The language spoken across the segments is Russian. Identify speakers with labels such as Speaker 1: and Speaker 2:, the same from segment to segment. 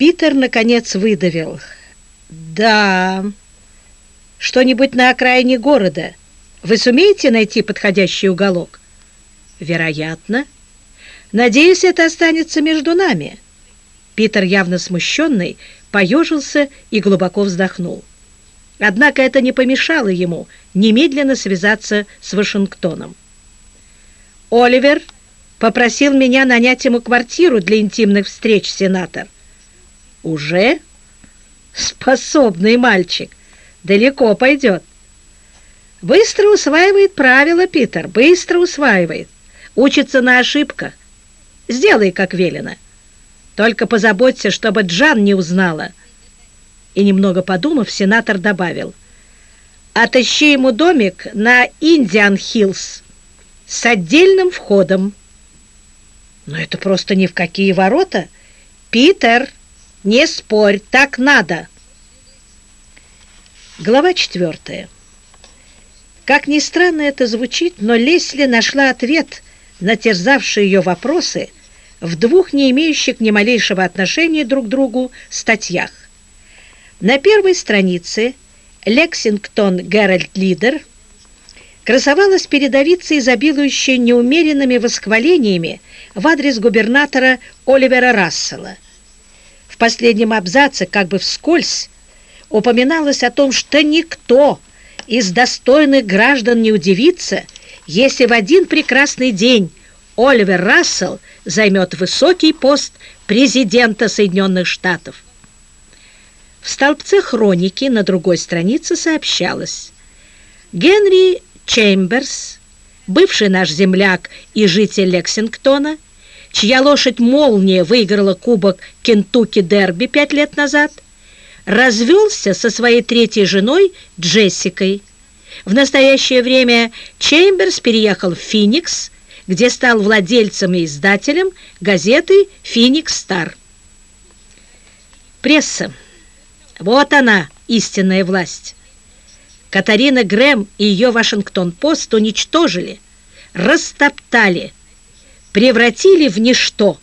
Speaker 1: Питер, наконец, выдавил. «Да, что-нибудь на окраине города. Вы сумеете найти подходящий уголок?» «Вероятно. Надеюсь, это останется между нами». Питер, явно смущенный, поежился и глубоко вздохнул. Однако это не помешало ему немедленно связаться с Вашингтоном. «Оливер попросил меня нанять ему квартиру для интимных встреч, сенатор». «Уже?» «Способный мальчик. Далеко пойдет». «Быстро усваивает правила, Питер, быстро усваивает. Учится на ошибках. Сделай, как велено. Только позаботься, чтобы Джан не узнала». И, немного подумав, сенатор добавил, «Отыщи ему домик на Индиан-Хиллз с отдельным входом». «Но это просто ни в какие ворота. Питер, не спорь, так надо». Глава четвертая. Как ни странно это звучит, но Лесли нашла ответ на терзавшие ее вопросы в двух не имеющих ни малейшего отношения друг к другу статьях. На первой странице «Лексингтон Геральт Лидер» красовалась передовица, изобилующая неумеренными восхвалениями в адрес губернатора Оливера Рассела. Последнем абзаце, как бы вскользь, упоминалось о том, что никто из достойных граждан не удивится, если в один прекрасный день Оливер Рассел займет высокий пост президента Соединенных Штатов. В столбце хроники на другой странице сообщалось Генри Чемберс, бывший наш земляк и житель Лексингтона, чья лошадь «Молния» выиграла кубок Кентукки-дерби пять лет назад, развелся со своей третьей женой Джессикой. В настоящее время Чемберс переехал в Финикс, где стал владельцем и издателем газеты «Финикс Стар». Пресса. Вот она, истинная власть. Катарина Грэм и ее Вашингтон-Пост уничтожили, растоптали, превратили в ничто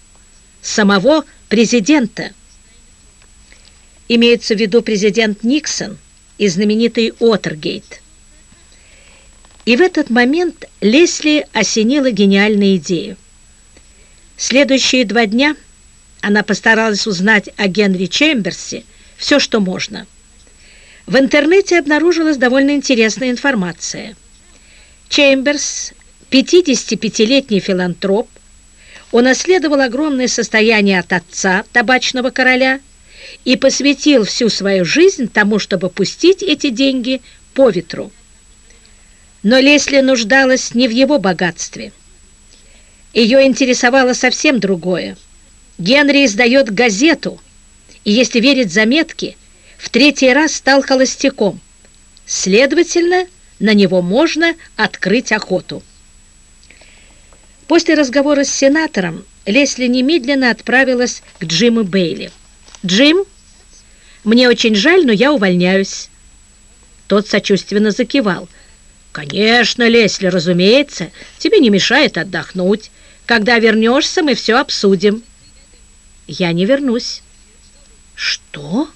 Speaker 1: самого президента. Имеется в виду президент Никсон и знаменитый Отергейт. И в этот момент Лесли осенила гениальную идею. Следующие два дня она постаралась узнать о Генри Чемберсе, все, что можно. В интернете обнаружилась довольно интересная информация. Чемберс, 55-летний филантроп, унаследовал огромное состояние от отца, табачного короля, и посвятил всю свою жизнь тому, чтобы пустить эти деньги по ветру. Но Лесли нуждалась не в его богатстве. Ее интересовало совсем другое. Генри издает газету – и, если верить заметке, в третий раз стал холостяком. Следовательно, на него можно открыть охоту. После разговора с сенатором Лесли немедленно отправилась к Джиму Бейли. «Джим, мне очень жаль, но я увольняюсь». Тот сочувственно закивал. «Конечно, Лесли, разумеется, тебе не мешает отдохнуть. Когда вернешься, мы все обсудим». «Я не вернусь». «Что?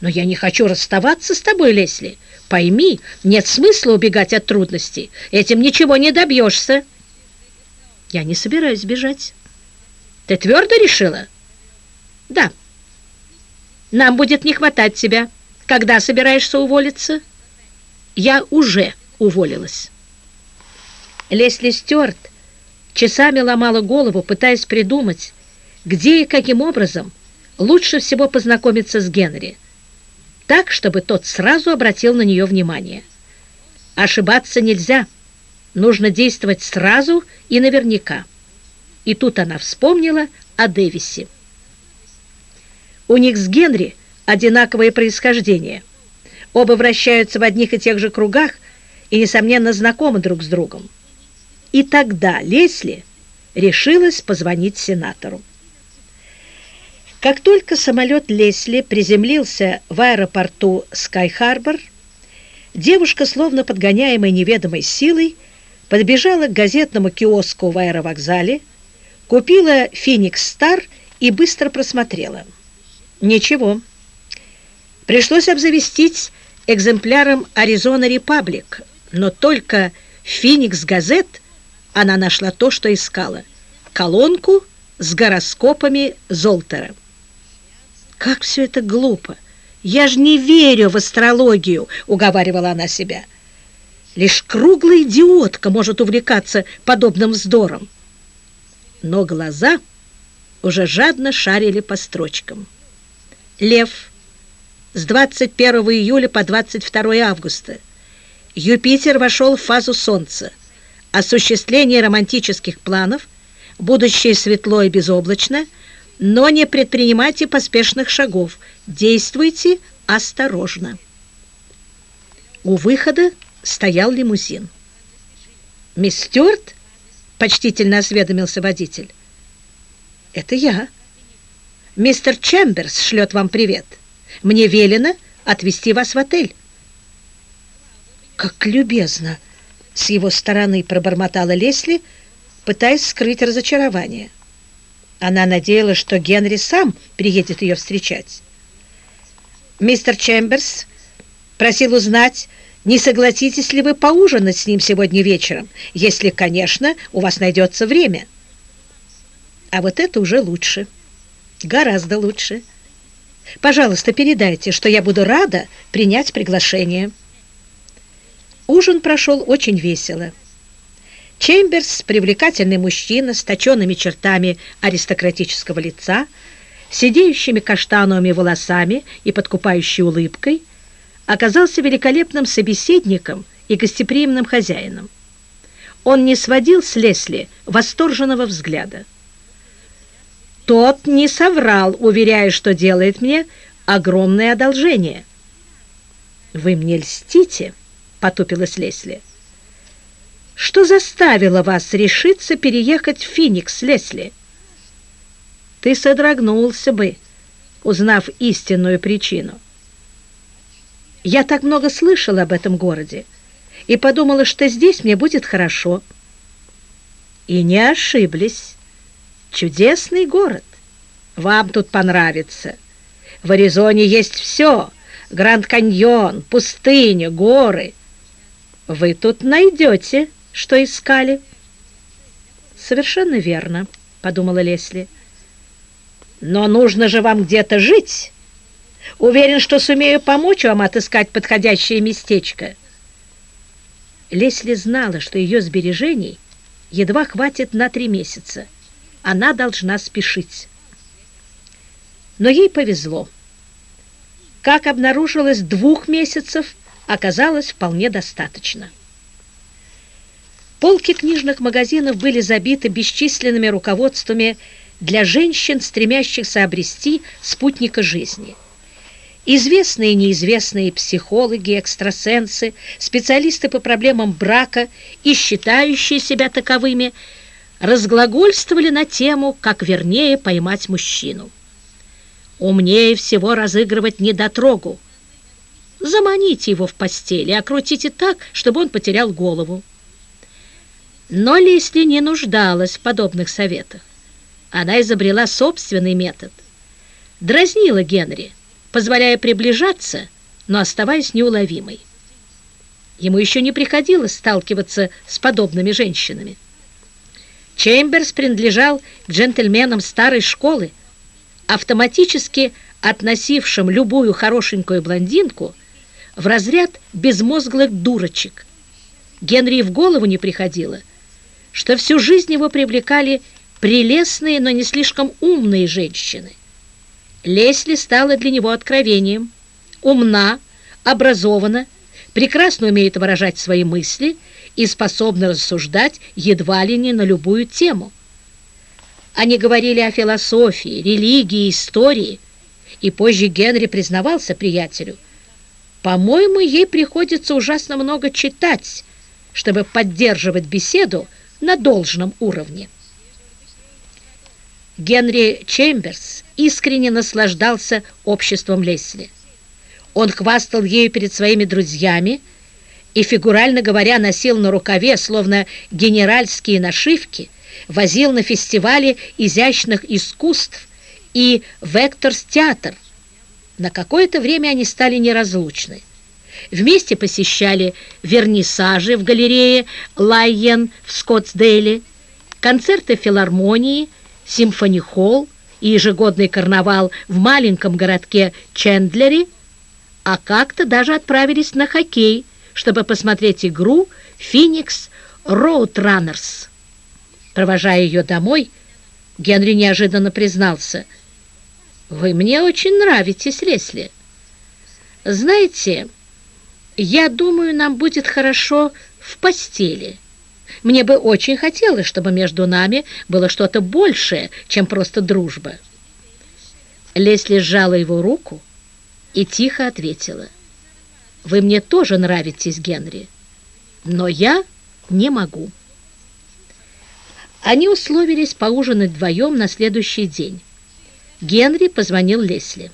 Speaker 1: Но я не хочу расставаться с тобой, Лесли. Пойми, нет смысла убегать от трудностей. Этим ничего не добьешься». «Я не собираюсь бежать». «Ты твердо решила?» «Да». «Нам будет не хватать тебя. Когда собираешься уволиться?» «Я уже уволилась». Лесли Стюарт часами ломала голову, пытаясь придумать, где и каким образом лучше всего познакомиться с Генри, так, чтобы тот сразу обратил на нее внимание. Ошибаться нельзя, нужно действовать сразу и наверняка. И тут она вспомнила о Дэвисе. У них с Генри одинаковое происхождение. Оба вращаются в одних и тех же кругах и, несомненно, знакомы друг с другом. И тогда Лесли решилась позвонить сенатору. Как только самолет Лесли приземлился в аэропорту Скай-Харбор, девушка, словно подгоняемая неведомой силой, подбежала к газетному киоску в аэровокзале, купила «Феникс Стар» и быстро просмотрела. Ничего. Пришлось обзавестись экземпляром «Аризона Репаблик», но только «Феникс Газет» она нашла то, что искала – колонку с гороскопами Золтера. «Как все это глупо! Я же не верю в астрологию!» – уговаривала она себя. «Лишь круглая идиотка может увлекаться подобным вздором». Но глаза уже жадно шарили по строчкам. Лев с 21 июля по 22 августа. Юпитер вошел в фазу Солнца. Осуществление романтических планов, будущее светло и безоблачно, но не предпринимайте поспешных шагов, действуйте осторожно. У выхода стоял лимузин. «Мисс Стюарт?» — почтительно осведомился водитель. «Это я. Мистер Чемберс шлет вам привет. Мне велено отвезти вас в отель». «Как любезно!» — с его стороны пробормотала Лесли, пытаясь скрыть разочарование. Она надеялась, что Генри сам приедет ее встречать. Мистер Чемберс просил узнать, не согласитесь ли вы поужинать с ним сегодня вечером, если, конечно, у вас найдется время. А вот это уже лучше, гораздо лучше. Пожалуйста, передайте, что я буду рада принять приглашение. Ужин прошел очень весело. Чемберс, привлекательный мужчина с точенными чертами аристократического лица, сидеющими каштановыми волосами и подкупающей улыбкой, оказался великолепным собеседником и гостеприимным хозяином. Он не сводил с Лесли восторженного взгляда. Тот не соврал, уверяя, что делает мне огромное одолжение. «Вы мне льстите?» — потупилась Лесли. «Что заставило вас решиться переехать в Феникс, Лесли?» «Ты содрогнулся бы, узнав истинную причину». Я так много слышала об этом городе и подумала, что здесь мне будет хорошо. И не ошиблись. Чудесный город. Вам тут понравится. В Аризоне есть все. Гранд-каньон, пустыня, горы. Вы тут найдете, что искали. Совершенно верно, подумала Лесли. Но нужно же вам где-то жить. Уверен, что сумею помочь вам отыскать подходящее местечко». Лесли знала, что ее сбережений едва хватит на три месяца. Она должна спешить. Но ей повезло. Как обнаружилось, двух месяцев оказалось вполне достаточно. Полки книжных магазинов были забиты бесчисленными руководствами для женщин, стремящихся обрести спутника жизни – Известные и неизвестные психологи, экстрасенсы, специалисты по проблемам брака и считающие себя таковыми разглагольствовали на тему, как вернее поймать мужчину. Умнее всего разыгрывать недотрогу. Заманите его в постели, окрутите так, чтобы он потерял голову. Но Лесли не нуждалась в подобных советах. Она изобрела собственный метод. Дразнила Генри, позволяя приближаться, но оставаясь неуловимой. Ему еще не приходилось сталкиваться с подобными женщинами. Чемберс принадлежал к джентльменам старой школы, автоматически относившим любую хорошенькую блондинку в разряд безмозглых дурочек. Генри в голову не приходило, что всю жизнь его привлекали прелестные, но не слишком умные женщины. Лесли стала для него откровением. Умна, образована, прекрасно умеет выражать свои мысли и способна рассуждать едва ли не на любую тему. Они говорили о философии, религии, истории, и позже Генри признавался приятелю. «По-моему, ей приходится ужасно много читать, чтобы поддерживать беседу на должном уровне». Генри Чемберс искренне наслаждался обществом Лесли. Он хвастал ею перед своими друзьями и, фигурально говоря, носил на рукаве, словно генеральские нашивки, возил на фестивале изящных искусств и Векторс-театр – На какое-то время они стали неразлучны. Вместе посещали вернисажи в галерее Лайен в Скоттсдейле, концерты филармонии, симфони-холл и ежегодный карнавал в маленьком городке Чендлере, а как-то даже отправились на хоккей, чтобы посмотреть игру «Феникс Роудраннерс». Провожая ее домой, Генри неожиданно признался, «Вы мне очень нравитесь, Лесли. Знаете, я думаю, нам будет хорошо в постели». Мне бы очень хотелось, чтобы между нами было что-то большее, чем просто дружба. Лесли сжала его руку и тихо ответила. «Вы мне тоже нравитесь, Генри, но я не могу». Они условились поужинать вдвоем на следующий день. Генри позвонил Лесли.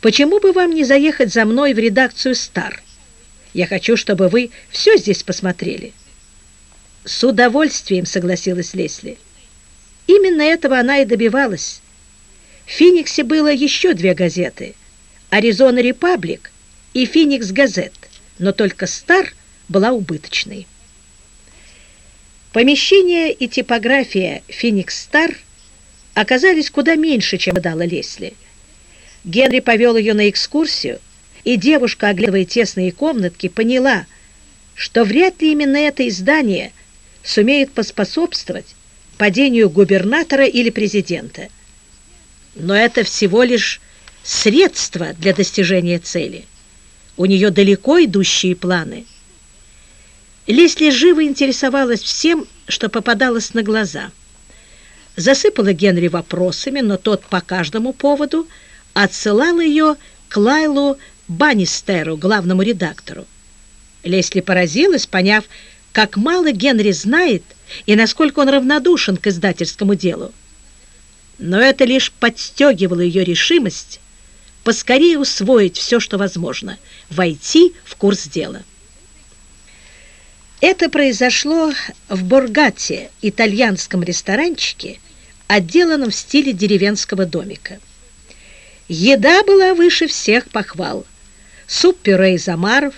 Speaker 1: «Почему бы вам не заехать за мной в редакцию «Стар»?» Я хочу, чтобы вы все здесь посмотрели». «С удовольствием», — согласилась Лесли. Именно этого она и добивалась. В «Фениксе» было еще две газеты «Аризона Репаблик» и «Феникс Газет», но только «Стар» была убыточной. Помещение и типография «Феникс Стар» оказались куда меньше, чем ожидала Лесли. Генри повел ее на экскурсию, и девушка, оглядывая тесные комнатки, поняла, что вряд ли именно это издание сумеет поспособствовать падению губернатора или президента. Но это всего лишь средство для достижения цели. У нее далеко идущие планы. Лесли живо интересовалась всем, что попадалось на глаза. Засыпала Генри вопросами, но тот по каждому поводу отсылал ее к Лайлу Баннистеру, главному редактору. Лесли поразилась, поняв, как мало Генри знает и насколько он равнодушен к издательскому делу. Но это лишь подстегивало ее решимость поскорее усвоить все, что возможно, войти в курс дела. Это произошло в Боргате, итальянском ресторанчике, отделанном в стиле деревенского домика. Еда была выше всех похвал суп-пюре из омаров,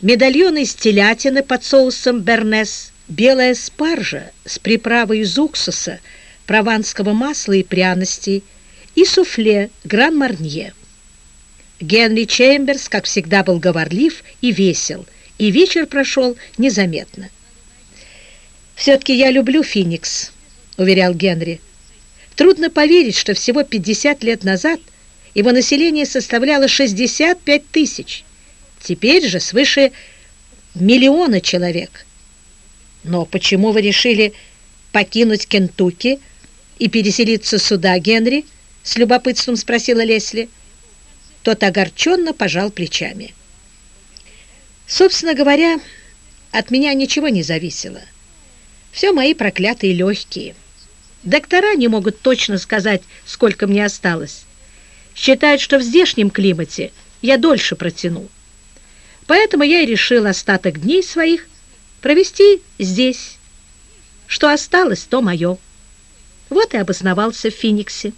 Speaker 1: медальоны из телятины под соусом бернес, белая спаржа с приправой из уксуса, прованского масла и пряностей и суфле гран-марнье. Генри Чемберс, как всегда, был говорлив и весел, и вечер прошел незаметно. «Все-таки я люблю Феникс», — уверял Генри. «Трудно поверить, что всего 50 лет назад его население составляло 65 тысяч. Теперь же свыше миллиона человек. Но почему вы решили покинуть Кентукки и переселиться сюда, Генри? С любопытством спросила Лесли. Тот огорченно пожал плечами. Собственно говоря, от меня ничего не зависело. Все мои проклятые легкие. Доктора не могут точно сказать, сколько мне осталось считают, что в здешнем климате я дольше протяну. Поэтому я и решил остаток дней своих провести здесь. Что осталось, то мое. Вот и обосновался в Фениксе.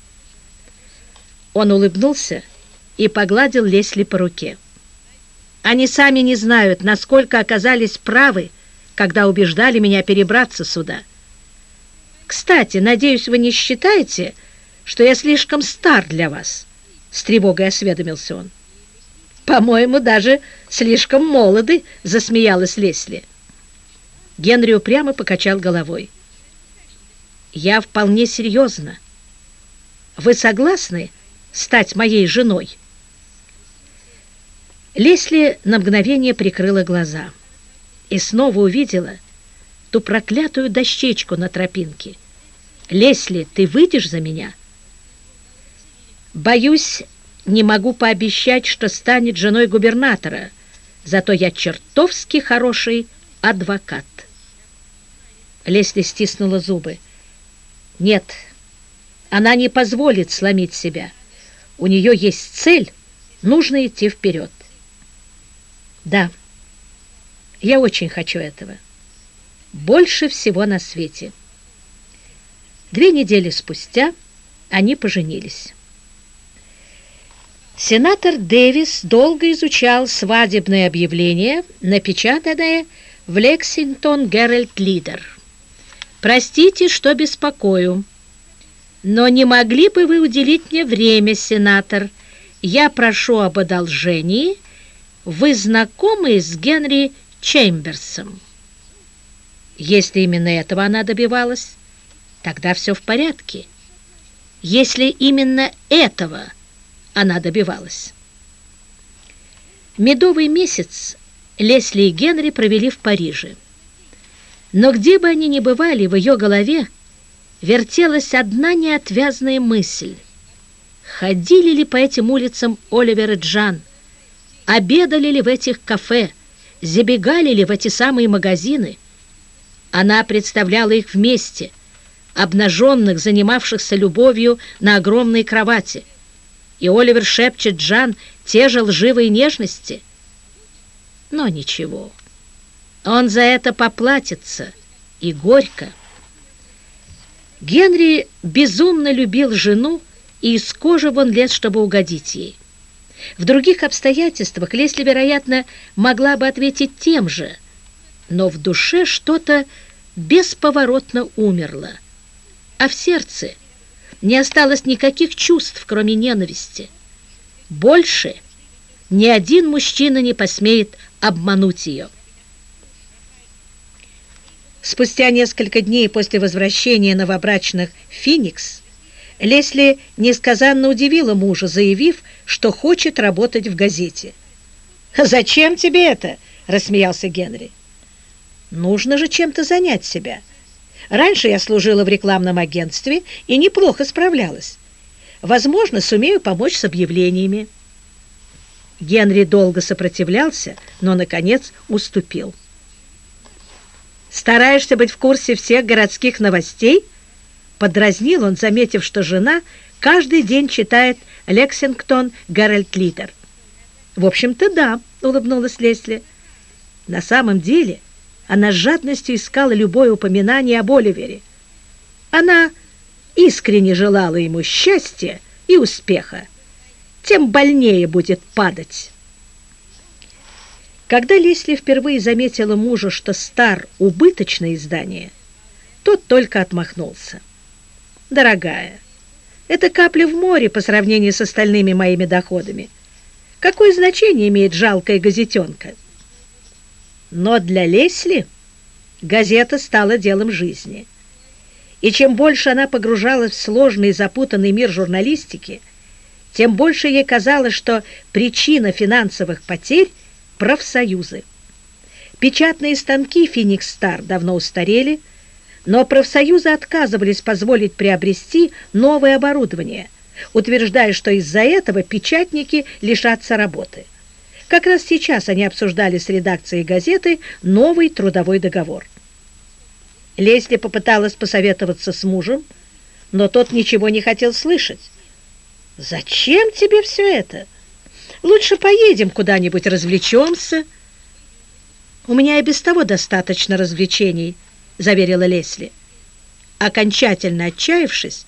Speaker 1: Он улыбнулся и погладил Лесли по руке. Они сами не знают, насколько оказались правы, когда убеждали меня перебраться сюда. Кстати, надеюсь, вы не считаете, что я слишком стар для вас?» С тревогой осведомился он. «По-моему, даже слишком молоды», — засмеялась Лесли. Генри упрямо покачал головой. «Я вполне серьезно. Вы согласны стать моей женой?» Лесли на мгновение прикрыла глаза и снова увидела ту проклятую дощечку на тропинке. «Лесли, ты выйдешь за меня?» Боюсь, не могу пообещать, что станет женой губернатора, зато я чертовски хороший адвокат. Лесли стиснула зубы. Нет, она не позволит сломить себя. У нее есть цель, нужно идти вперед. Да, я очень хочу этого. Больше всего на свете. Две недели спустя они поженились. Сенатор Дэвис долго изучал свадебное объявление, напечатанное в Лексингтон Геральт Лидер. «Простите, что беспокою, но не могли бы вы уделить мне время, сенатор? Я прошу об одолжении. Вы знакомы с Генри Чемберсом?» Если именно этого она добивалась, тогда все в порядке. Если именно этого она добивалась. Медовый месяц Лесли и Генри провели в Париже. Но где бы они ни бывали, в ее голове вертелась одна неотвязная мысль. Ходили ли по этим улицам Оливер и Джан? Обедали ли в этих кафе? Забегали ли в эти самые магазины? Она представляла их вместе, обнаженных, занимавшихся любовью на огромной кровати – и Оливер шепчет Джан те же лживые нежности. Но ничего, он за это поплатится, и горько. Генри безумно любил жену и из кожи вон лез, чтобы угодить ей. В других обстоятельствах Лесли, вероятно, могла бы ответить тем же, но в душе что-то бесповоротно умерло, а в сердце – не осталось никаких чувств, кроме ненависти. Больше ни один мужчина не посмеет обмануть ее. Спустя несколько дней после возвращения новобрачных в Феникс Лесли несказанно удивила мужа, заявив, что хочет работать в газете. «Зачем тебе это?» – рассмеялся Генри. «Нужно же чем-то занять себя». Раньше я служила в рекламном агентстве и неплохо справлялась. Возможно, сумею помочь с объявлениями. Генри долго сопротивлялся, но, наконец, уступил. «Стараешься быть в курсе всех городских новостей?» Подразнил он, заметив, что жена каждый день читает «Лексингтон Гарольд Литер». «В общем-то, да», — улыбнулась Лесли. «На самом деле она с жадностью искала любое упоминание об Оливере. Она искренне желала ему счастья и успеха, тем больнее будет падать. Когда Лесли впервые заметила мужа, что стар убыточное издание, тот только отмахнулся. «Дорогая, это капля в море по сравнению с остальными моими доходами. Какое значение имеет жалкая газетенка?» Но для Лесли газета стала делом жизни. И чем больше она погружалась в сложный и запутанный мир журналистики, тем больше ей казалось, что причина финансовых потерь – профсоюзы. Печатные станки «Феникс Стар» давно устарели, но профсоюзы отказывались позволить приобрести новое оборудование, утверждая, что из-за этого печатники лишатся работы. Как раз сейчас они обсуждали с редакцией газеты новый трудовой договор. Лесли попыталась посоветоваться с мужем, но тот ничего не хотел слышать. «Зачем тебе все это? Лучше поедем куда-нибудь, развлечемся». «У меня и без того достаточно развлечений», — заверила Лесли. Окончательно отчаявшись,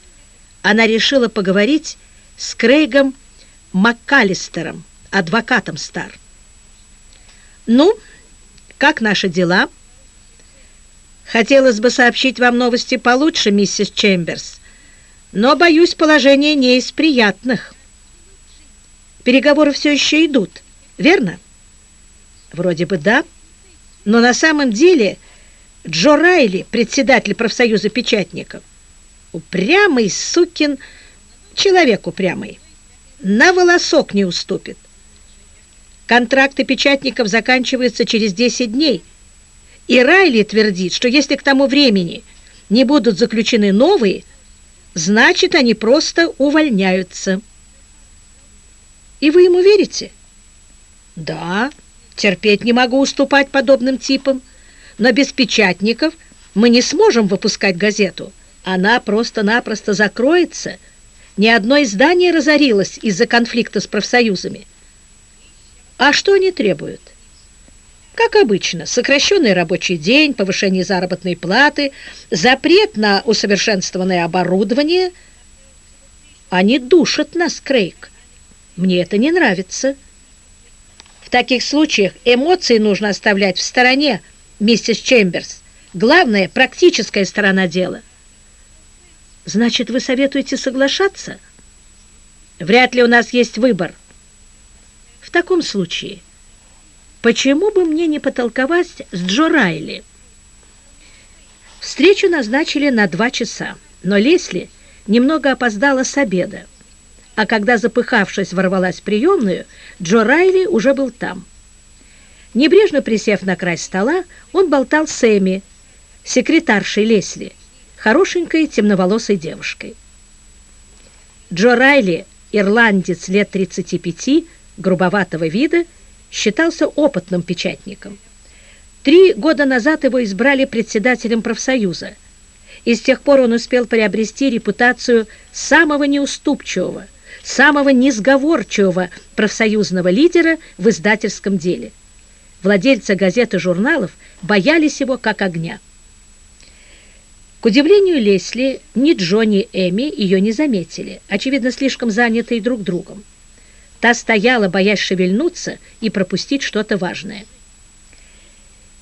Speaker 1: она решила поговорить с Крейгом МакКаллистером, адвокатом стар. «Ну, как наши дела?» «Хотелось бы сообщить вам новости получше, миссис Чемберс, но, боюсь, положение не из приятных. Переговоры все еще идут, верно?» «Вроде бы да, но на самом деле Джо Райли, председатель профсоюза печатников, упрямый сукин, человек упрямый, на волосок не уступит. Контракты печатников заканчиваются через 10 дней. И Райли твердит, что если к тому времени не будут заключены новые, значит, они просто увольняются. И вы ему верите? Да, терпеть не могу уступать подобным типам, но без печатников мы не сможем выпускать газету. Она просто-напросто закроется. Ни одно издание разорилось из-за конфликта с профсоюзами. А что они требуют? Как обычно, сокращенный рабочий день, повышение заработной платы, запрет на усовершенствованное оборудование. Они душат нас, Крейг. Мне это не нравится. В таких случаях эмоции нужно оставлять в стороне, миссис Чемберс. Главное – практическая сторона дела. Значит, вы советуете соглашаться? Вряд ли у нас есть выбор. В таком случае, почему бы мне не потолковать с Джо Райли? Встречу назначили на два часа, но Лесли немного опоздала с обеда а когда, запыхавшись, ворвалась в приемную, Джо Райли уже был там. Небрежно присев на край стола, он болтал с Эми, секретаршей Лесли, хорошенькой темноволосой девушкой. Джо Райли, ирландец лет 35, грубоватого вида, считался опытным печатником. Три года назад его избрали председателем профсоюза, и с тех пор он успел приобрести репутацию самого неуступчивого, самого несговорчивого профсоюзного лидера в издательском деле. Владельцы газет и журналов боялись его как огня. К удивлению Лесли, ни Джо, ни Эми ее не заметили, очевидно, слишком занятые друг другом. Та стояла, боясь шевельнуться и пропустить что-то важное.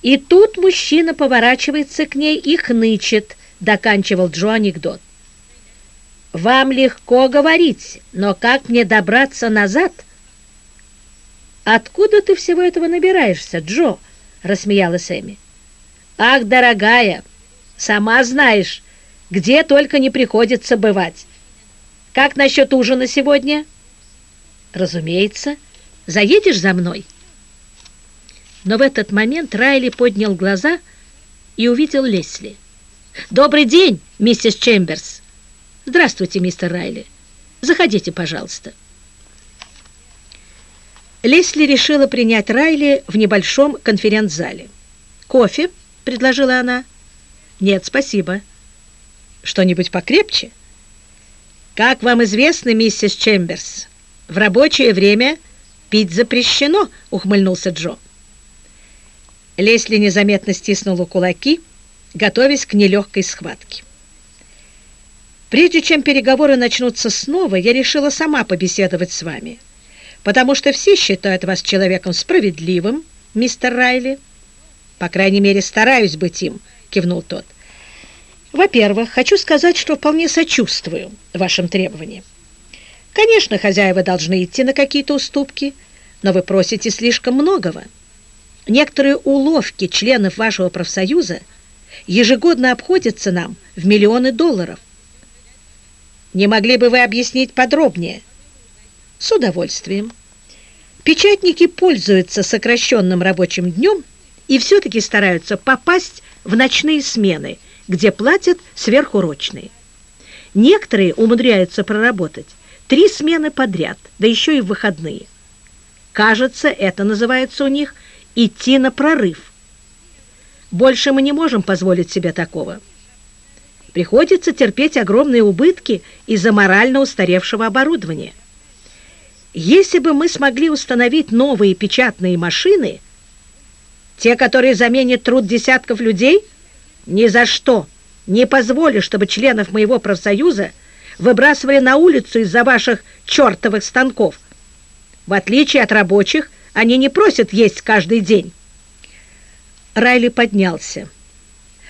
Speaker 1: И тут мужчина поворачивается к ней и хнычет, доканчивал Джо анекдот. Вам легко говорить, но как мне добраться назад? Откуда ты всего этого набираешься, Джо? Рассмеялась Эми. Ах, дорогая, сама знаешь, где только не приходится бывать. Как насчет ужина сегодня? Разумеется. Заедешь за мной? Но в этот момент Райли поднял глаза и увидел Лесли. «Добрый день, миссис Чемберс!» «Здравствуйте, мистер Райли. Заходите, пожалуйста». Лесли решила принять Райли в небольшом конференц-зале. «Кофе?» — предложила она. «Нет, спасибо». «Что-нибудь покрепче?» «Как вам известно, миссис Чемберс, в рабочее время пить запрещено», — ухмыльнулся Джо. Лесли незаметно стиснула кулаки, готовясь к нелегкой схватке. Прежде чем переговоры начнутся снова, я решила сама побеседовать с вами, потому что все считают вас человеком справедливым, мистер Райли. По крайней мере, стараюсь быть им, кивнул тот. Во-первых, хочу сказать, что вполне сочувствую вашим требованиям. Конечно, хозяева должны идти на какие-то уступки, но вы просите слишком многого. Некоторые уловки членов вашего профсоюза ежегодно обходятся нам в миллионы долларов. Не могли бы вы объяснить подробнее? С удовольствием. Печатники пользуются сокращенным рабочим днем и все-таки стараются попасть в ночные смены, где платят сверхурочные. Некоторые умудряются проработать три смены подряд, да еще и в выходные. Кажется, это называется у них «идти на прорыв». Больше мы не можем позволить себе такого. Приходится терпеть огромные убытки из-за морально устаревшего оборудования. Если бы мы смогли установить новые печатные машины, те, которые заменят труд десятков людей, ни за что не позволю, чтобы членов моего профсоюза выбрасывали на улицу из-за ваших чертовых станков. В отличие от рабочих, они не просят есть каждый день. Райли поднялся.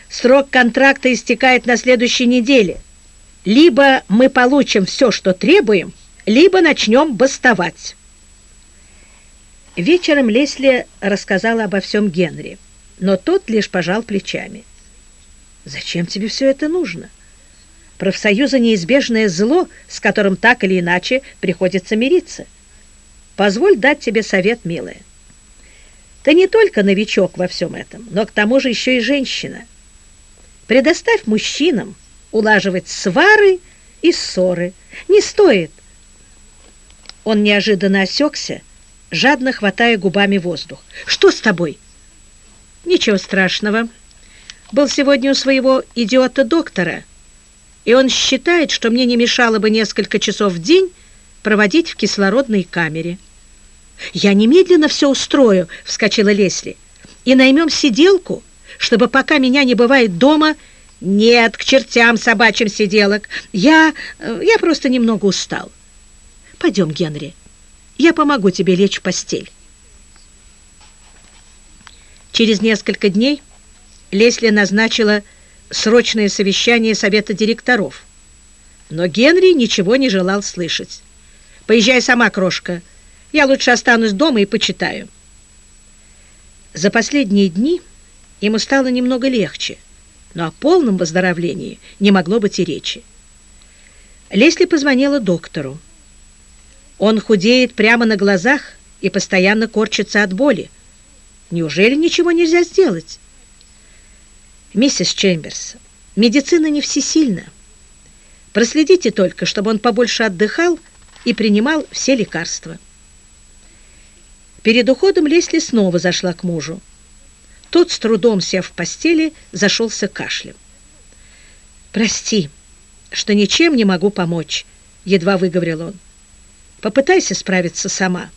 Speaker 1: Срок контракта истекает на следующей неделе. Либо мы получим все, что требуем, либо начнем бастовать. Вечером Лесли рассказала обо всем Генри, но тот лишь пожал плечами. «Зачем тебе все это нужно? Профсоюзы — неизбежное зло, с которым так или иначе приходится мириться. Позволь дать тебе совет, милая. Ты не только новичок во всем этом, но к тому же еще и женщина». Предоставь мужчинам улаживать свары и ссоры. Не стоит. Он неожиданно осекся, жадно хватая губами воздух. «Что с тобой?» «Ничего страшного. Был сегодня у своего идиота-доктора, и он считает, что мне не мешало бы несколько часов в день проводить в кислородной камере». «Я немедленно все устрою», — вскочила Лесли, «и наймем сиделку» чтобы пока меня не бывает дома... Нет, к чертям собачьим сиделок. Я... я просто немного устал. Пойдем, Генри. Я помогу тебе лечь в постель. Через несколько дней Лесли назначила срочное совещание совета директоров. Но Генри ничего не желал слышать. «Поезжай сама, крошка. Я лучше останусь дома и почитаю». За последние дни ему стало немного легче, но о полном выздоровлении не могло быть и речи. Лесли позвонила доктору. Он худеет прямо на глазах и постоянно корчится от боли. Неужели ничего нельзя сделать? Миссис Чемберс, медицина не всесильна. Проследите только, чтобы он побольше отдыхал и принимал все лекарства. Перед уходом Лесли снова зашла к мужу. Тот, с трудом сев в постели, зашелся кашлем. «Прости, что ничем не могу помочь», — едва выговорил он. «Попытайся справиться сама.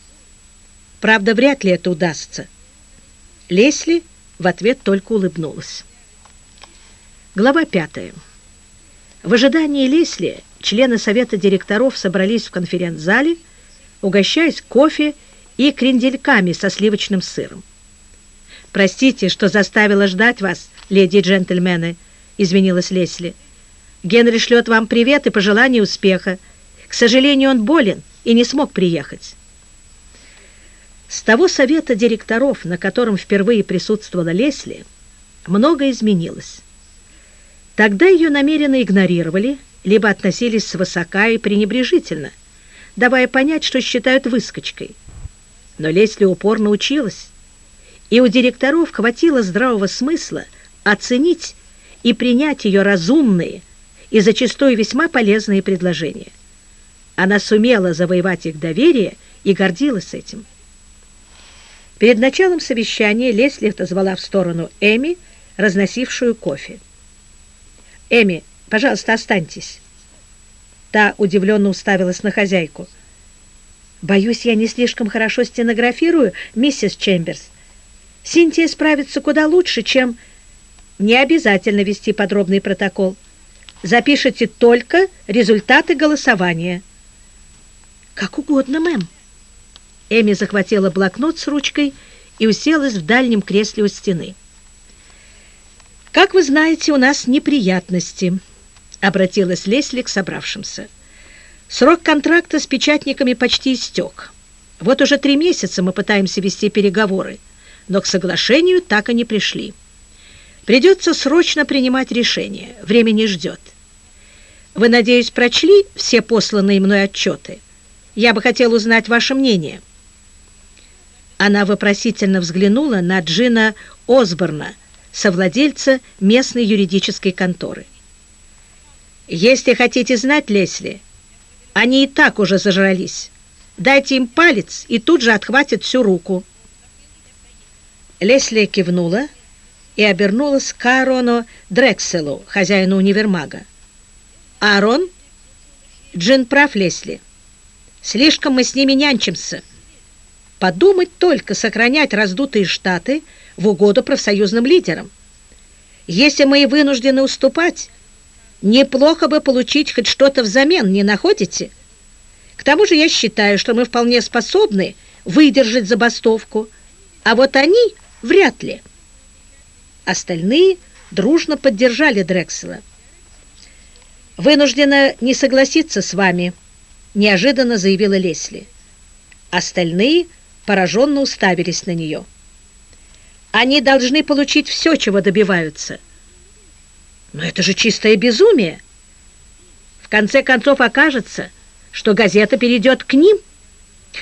Speaker 1: Правда, вряд ли это удастся». Лесли в ответ только улыбнулась. Глава пятая. В ожидании Лесли члены совета директоров собрались в конференц-зале, угощаясь кофе и крендельками со сливочным сыром. «Простите, что заставила ждать вас, леди и джентльмены», — извинилась Лесли. «Генри шлет вам привет и пожелание успеха. К сожалению, он болен и не смог приехать». С того совета директоров, на котором впервые присутствовала Лесли, многое изменилось. Тогда ее намеренно игнорировали, либо относились свысока и пренебрежительно, давая понять, что считают выскочкой. Но Лесли упорно училась, и у директоров хватило здравого смысла оценить и принять ее разумные и зачастую весьма полезные предложения. Она сумела завоевать их доверие и гордилась этим. Перед началом совещания Лесли отозвала в сторону Эми, разносившую кофе. «Эми, пожалуйста, останьтесь». Та удивленно уставилась на хозяйку. «Боюсь, я не слишком хорошо стенографирую, миссис Чемберс. Синтия справится куда лучше, чем...» «Не обязательно вести подробный протокол. Запишите только результаты голосования». «Как угодно, мэм». Эми захватила блокнот с ручкой и уселась в дальнем кресле у стены. «Как вы знаете, у нас неприятности», — обратилась Лесли к собравшимся. «Срок контракта с печатниками почти истек. Вот уже три месяца мы пытаемся вести переговоры, но к соглашению так и не пришли. Придется срочно принимать решение, время не ждет. Вы, надеюсь, прочли все посланные мной отчеты? Я бы хотел узнать ваше мнение». Она вопросительно взглянула на Джина Осборна, совладельца местной юридической конторы. «Если хотите знать, Лесли, они и так уже зажрались. Дайте им палец, и тут же отхватят всю руку». Лесли кивнула и обернулась к Аарону Дрекселу, хозяину универмага. «Аарон?» «Джин прав, Лесли. Слишком мы с ними нянчимся. Подумать только сохранять раздутые штаты – в угоду профсоюзным лидерам. Если мы и вынуждены уступать, неплохо бы получить хоть что-то взамен, не находите? К тому же я считаю, что мы вполне способны выдержать забастовку, а вот они вряд ли. Остальные дружно поддержали Дрексела. «Вынуждена не согласиться с вами», — неожиданно заявила Лесли. Остальные пораженно уставились на нее. Они должны получить все, чего добиваются. Но это же чистое безумие. В конце концов окажется, что газета перейдет к ним.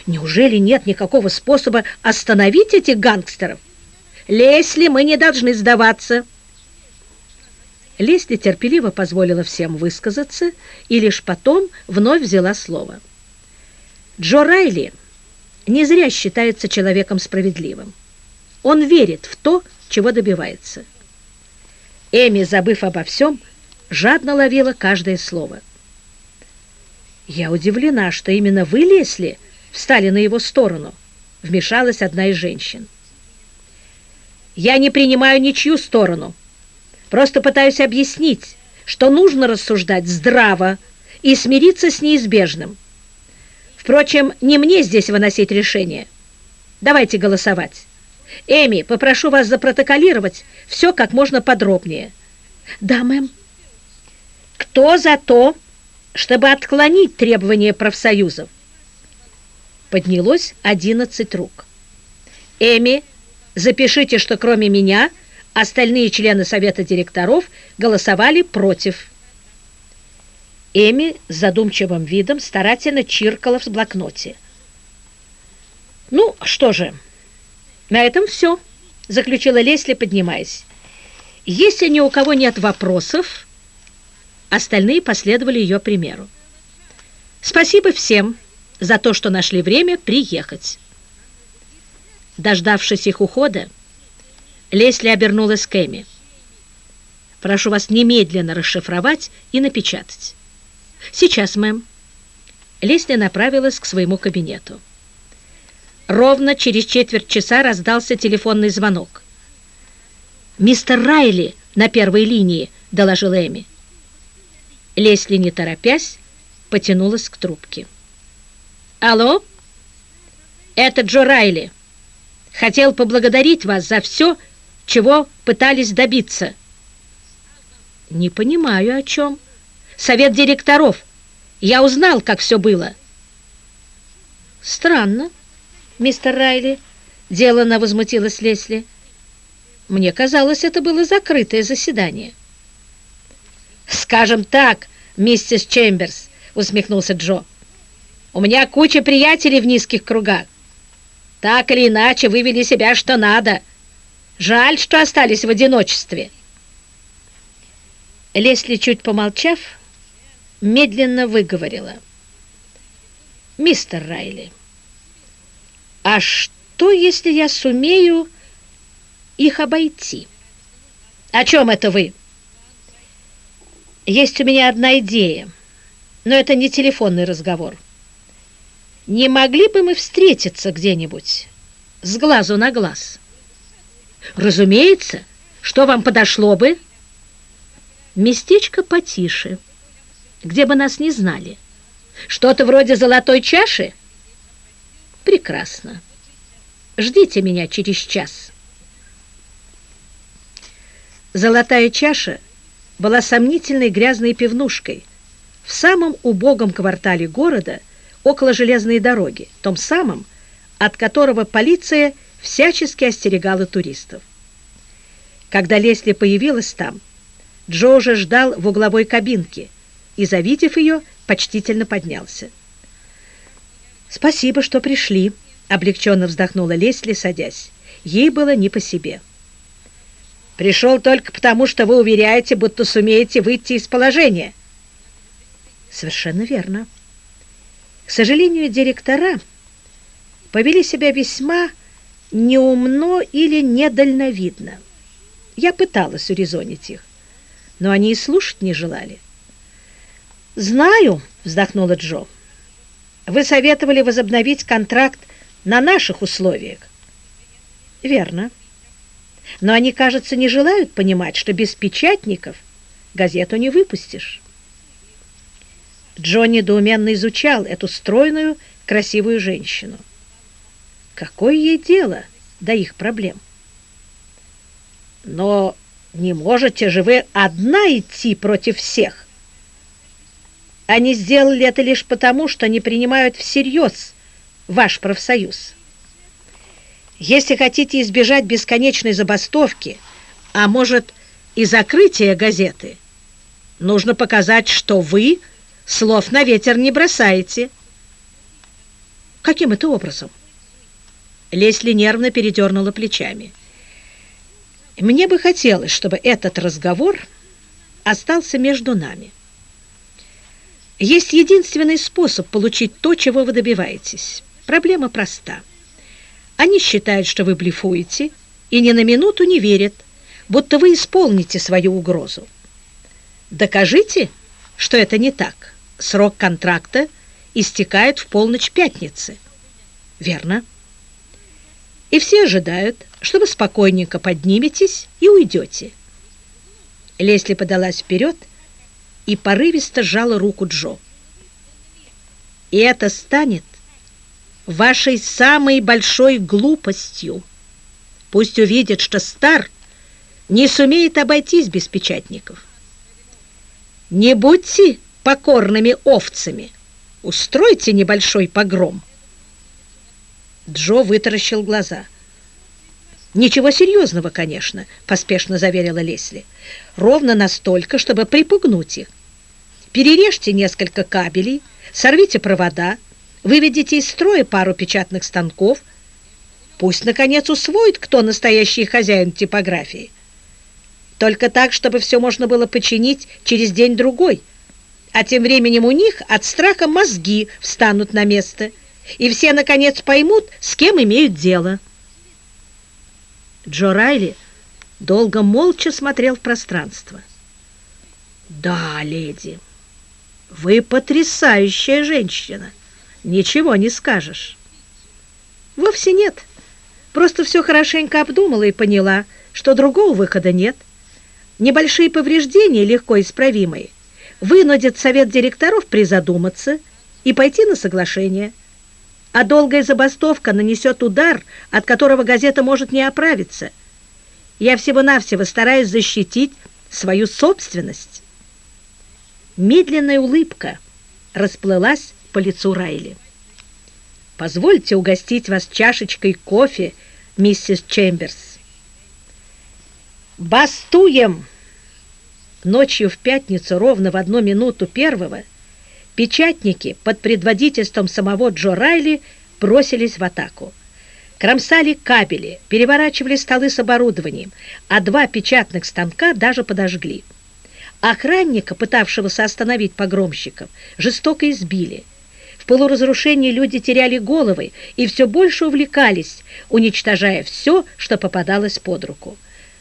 Speaker 1: Неужели нет никакого способа остановить этих гангстеров? Лесли, мы не должны сдаваться. Лесли терпеливо позволила всем высказаться и лишь потом вновь взяла слово. Джо Райли не зря считается человеком справедливым. Он верит в то, чего добивается. Эми, забыв обо всем, жадно ловила каждое слово. «Я удивлена, что именно вы, Лесли, встали на его сторону», вмешалась одна из женщин. «Я не принимаю ничью сторону. Просто пытаюсь объяснить, что нужно рассуждать здраво и смириться с неизбежным. Впрочем, не мне здесь выносить решение. Давайте голосовать. Эми, попрошу вас запротоколировать все как можно подробнее. Да, мэм. Кто за то, чтобы отклонить требования профсоюзов? Поднялось 11 рук. Эми, запишите, что кроме меня остальные члены совета директоров голосовали против. Эми с задумчивым видом старательно чиркала в блокноте. «Ну, что же, на этом все», — заключила Лесли, поднимаясь. «Если ни у кого нет вопросов...» Остальные последовали ее примеру. «Спасибо всем за то, что нашли время приехать». Дождавшись их ухода, Лесли обернулась к Эми. «Прошу вас немедленно расшифровать и напечатать». «Сейчас, мэм». Лесли направилась к своему кабинету. Ровно через четверть часа раздался телефонный звонок. «Мистер Райли на первой линии», — доложила Эми. Лесли, не торопясь, потянулась к трубке. «Алло? Это Джо Райли. Хотел поблагодарить вас за все, чего пытались добиться». «Не понимаю, о чем». Совет директоров. Я узнал, как все было». «Странно, мистер Райли», — делано возмутилась Лесли. «Мне казалось, это было закрытое заседание». «Скажем так, миссис Чемберс», — усмехнулся Джо. «У меня куча приятелей в низких кругах. Так или иначе вывели себя что надо. Жаль, что остались в одиночестве». Лесли, чуть помолчав, медленно выговорила. «Мистер Райли, а что, если я сумею их обойти?» «О чем это вы?» «Есть у меня одна идея, но это не телефонный разговор. Не могли бы мы встретиться где-нибудь с глазу на глаз?» «Разумеется. Что вам подошло бы?» «Местечко потише» где бы нас не знали. Что-то вроде золотой чаши? Прекрасно. Ждите меня через час. Золотая чаша была сомнительной грязной пивнушкой в самом убогом квартале города около железной дороги, том самом, от которого полиция всячески остерегала туристов. Когда Лесли появилась там, Джо уже ждал в угловой кабинке – и, завидев ее, почтительно поднялся. «Спасибо, что пришли», — облегченно вздохнула Лесли, садясь. Ей было не по себе. «Пришел только потому, что вы уверяете, будто сумеете выйти из положения». «Совершенно верно. К сожалению, директора повели себя весьма неумно или недальновидно. Я пыталась урезонить их, но они и слушать не желали. «Знаю», — вздохнула Джо. «Вы советовали возобновить контракт на наших условиях». «Верно. Но они, кажется, не желают понимать, что без печатников газету не выпустишь». Джо недоуменно изучал эту стройную, красивую женщину. Какое ей дело до их проблем? «Но не можете же вы одна идти против всех?» Они сделали это лишь потому, что не принимают всерьез ваш профсоюз. Если хотите избежать бесконечной забастовки, а может и закрытия газеты, нужно показать, что вы слов на ветер не бросаете. Каким это образом? Лесли нервно передернула плечами. Мне бы хотелось, чтобы этот разговор остался между нами. Есть единственный способ получить то, чего вы добиваетесь. Проблема проста. Они считают, что вы блефуете, и ни на минуту не верят, будто вы исполните свою угрозу. Докажите, что это не так. Срок контракта истекает в полночь пятницы. Верно. И все ожидают, что вы спокойненько подниметесь и уйдете. Лесли подалась вперед, и порывисто сжала руку Джо. И это станет вашей самой большой глупостью. Пусть увидит, что Стар не сумеет обойтись без печатников. Не будьте покорными овцами, устройте небольшой погром. Джо вытаращил глаза. «Ничего серьезного, конечно», — поспешно заверила Лесли. «Ровно настолько, чтобы припугнуть их. Перережьте несколько кабелей, сорвите провода, выведите из строя пару печатных станков. Пусть, наконец, усвоит, кто настоящий хозяин типографии. Только так, чтобы все можно было починить через день-другой. А тем временем у них от страха мозги встанут на место, и все, наконец, поймут, с кем имеют дело. Джо Райли долго молча смотрел в пространство. «Да, леди, вы потрясающая женщина, ничего не скажешь». «Вовсе нет, просто все хорошенько обдумала и поняла, что другого выхода нет. Небольшие повреждения, легко исправимые, вынудят совет директоров призадуматься и пойти на соглашение. А долгая забастовка нанесет удар, от которого газета может не оправиться. Я всего-навсего стараюсь защитить свою собственность. Медленная улыбка расплылась по лицу Райли. «Позвольте угостить вас чашечкой кофе, миссис Чемберс». «Бастуем!» Ночью в пятницу ровно в одну минуту первого печатники под предводительством самого Джо Райли бросились в атаку. Кромсали кабели, переворачивали столы с оборудованием, а два печатных станка даже подожгли. Охранника, пытавшегося остановить погромщиков, жестоко избили. В полуразрушении люди теряли головы и все больше увлекались, уничтожая все, что попадалось под руку.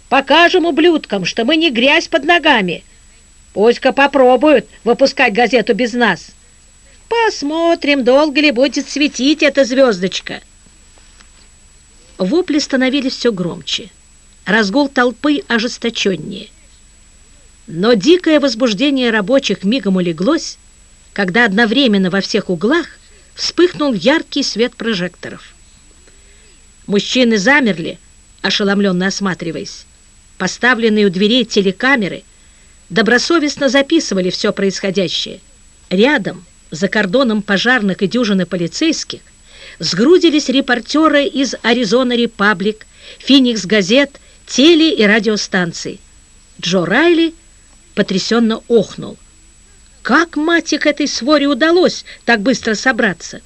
Speaker 1: Покажем ублюдкам, что мы не грязь под ногами. Пусть-ка попробуют выпускать газету без нас. Посмотрим, долго ли будет светить эта звездочка. Вопли становились все громче. Разгул толпы ожесточеннее. Но дикое возбуждение рабочих мигом улеглось, когда одновременно во всех углах вспыхнул яркий свет прожекторов. Мужчины замерли, ошеломленно осматриваясь. Поставленные у дверей телекамеры добросовестно записывали все происходящее. Рядом, за кордоном пожарных и дюжины полицейских, сгрудились репортеры из «Аризона Репаблик», «Феникс Газет», теле- и радиостанций. Джо Райли потрясенно охнул. Как, мать к этой своре удалось так быстро собраться?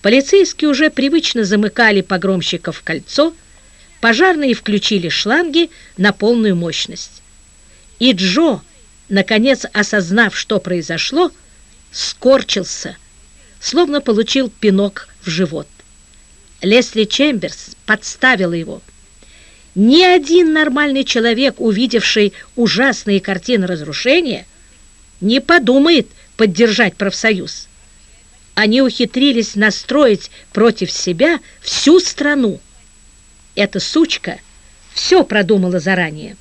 Speaker 1: Полицейские уже привычно замыкали погромщиков в кольцо, пожарные включили шланги на полную мощность. И Джо, наконец осознав, что произошло, скорчился, словно получил пинок в живот. Лесли Чемберс подставила его. Ни один нормальный человек, увидевший ужасные картины разрушения, не подумает поддержать профсоюз. Они ухитрились настроить против себя всю страну. Эта сучка все продумала заранее.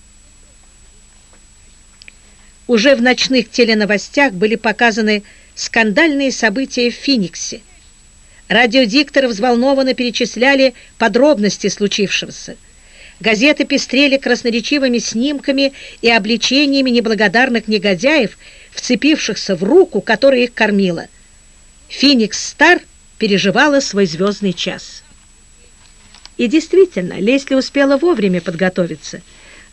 Speaker 1: Уже в ночных теленовостях были показаны скандальные события в Финиксе. Радиодикторы взволнованно перечисляли подробности случившегося. Газеты пестрели красноречивыми снимками и обличениями неблагодарных негодяев, вцепившихся в руку, которая их кормила. «Феникс Стар» переживала свой звездный час. И действительно, Лесли успела вовремя подготовиться.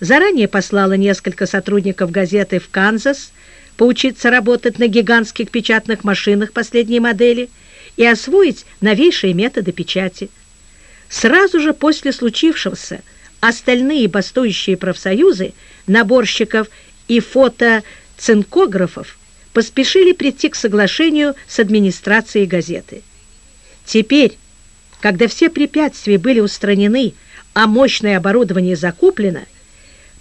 Speaker 1: Заранее послала несколько сотрудников газеты в Канзас поучиться работать на гигантских печатных машинах последней модели и освоить новейшие методы печати. Сразу же после случившегося остальные бастующие профсоюзы, наборщиков и фотоцинкографов поспешили прийти к соглашению с администрацией газеты. Теперь когда все препятствия были устранены, а мощное оборудование закуплено,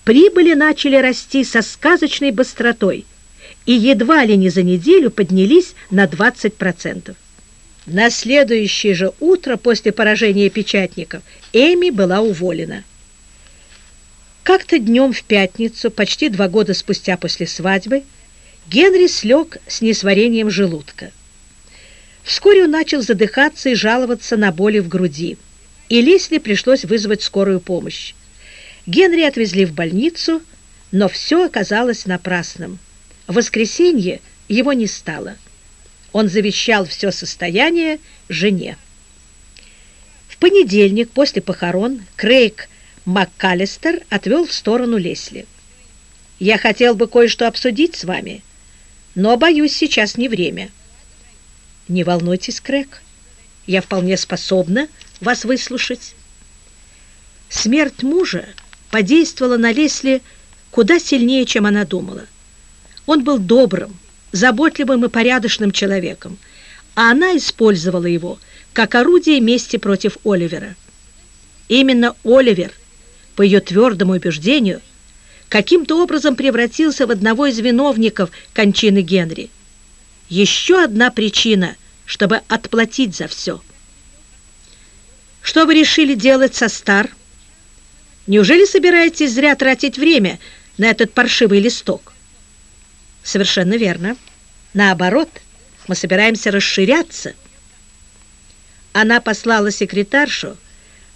Speaker 1: прибыли начали расти со сказочной быстротой и едва ли не за неделю поднялись на 20%. На следующее же утро после поражения печатников Эми была уволена. Как-то днем в пятницу, почти два года спустя после свадьбы, Генри слег с несварением желудка. Вскоре он начал задыхаться и жаловаться на боли в груди, и Лесли пришлось вызвать скорую помощь. Генри отвезли в больницу, но все оказалось напрасным. В воскресенье его не стало. Он завещал все состояние жене. В понедельник после похорон Крейг МакКаллистер отвел в сторону Лесли. «Я хотел бы кое-что обсудить с вами, но, боюсь, сейчас не время». «Не волнуйтесь, Крейг, я вполне способна вас выслушать». Смерть мужа подействовала на Лесли куда сильнее, чем она думала. Он был добрым, заботливым и порядочным человеком, а она использовала его как орудие мести против Оливера. Именно Оливер, по ее твердому убеждению, каким-то образом превратился в одного из виновников кончины Генри. Еще одна причина, чтобы отплатить за все. Что вы решили делать со Стар? Неужели собираетесь зря тратить время на этот паршивый листок? Совершенно верно. Наоборот, мы собираемся расширяться. Она послала секретаршу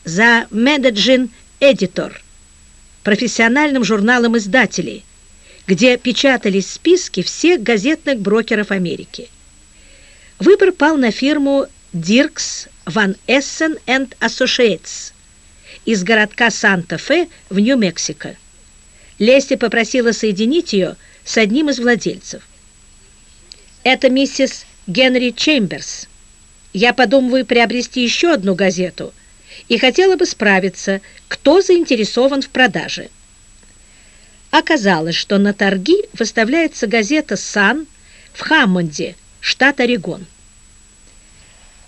Speaker 1: за «Медеджин Эдитор», профессиональным журналом издателей, где печатались списки всех газетных брокеров Америки. Выбор пал на фирму Диркс Ван Эссен энд Associates из городка Санта-Фе в Нью-Мексико. Лесли попросила соединить ее с одним из владельцев. «Это миссис Генри Чемберс. Я подумываю приобрести еще одну газету и хотела бы справиться, кто заинтересован в продаже». Оказалось, что на торги выставляется газета «Сан» в Хаммонде, штат Орегон.